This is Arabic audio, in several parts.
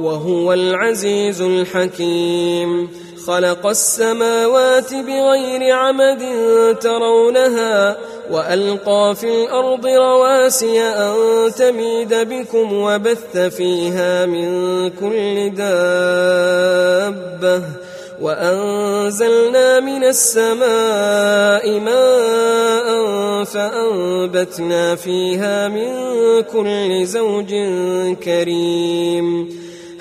وهو العزيز الحكيم. خلق السماوات بغير عمد ترونها وألقى في الأرض رواسي أن تميد بكم وبث فيها من كل دابة. وأنزلنا من السماء ماء فأنبتنا فيها من كل زوج كريم.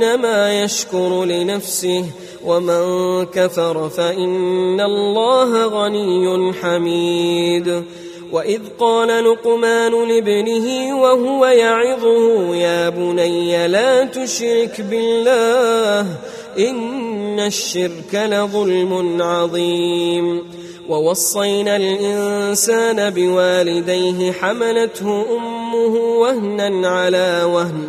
فانما يشكر لنفسه ومن كفر فإن الله غني حميد. وإذ قال لقمان لابنه وهو يعظه يا بني لا تشرك بالله إن الشرك لظلم عظيم. ووصينا الإنسان بوالديه حملته أمه وهنا على وهن.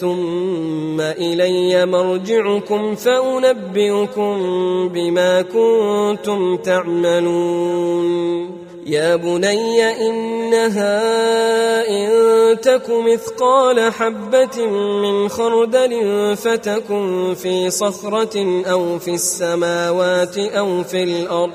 ثم إلي مرجعكم فأنبئكم بما كنتم تعملون. يا بني إنها إن تك مثقال حبة من خردل فتكن في صخرة أو في السماوات أو في الأرض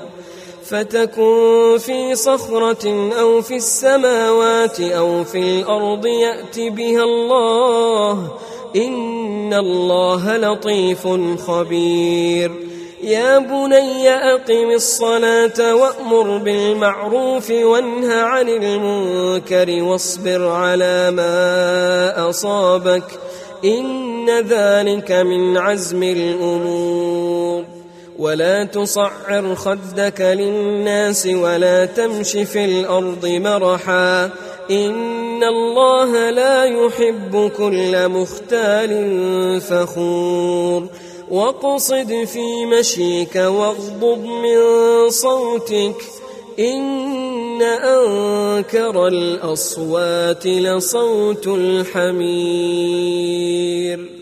فتكن في صخرة أو في السماوات أو في الأرض يأت بها الله. إن الله لطيف خبير. يا بني أقم الصلاة وأمر بالمعروف وانه عن المنكر واصبر على ما أصابك. إن ذلك من عزم الأمور. ولا تصعر خدك للناس ولا تمش في الأرض مرحا. إن الله لا يحب كل مختال فخور. واقصد في مشيك واغضض من صوتك. إن أنكر الأصوات لصوت الحمير.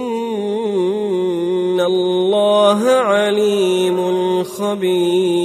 خبير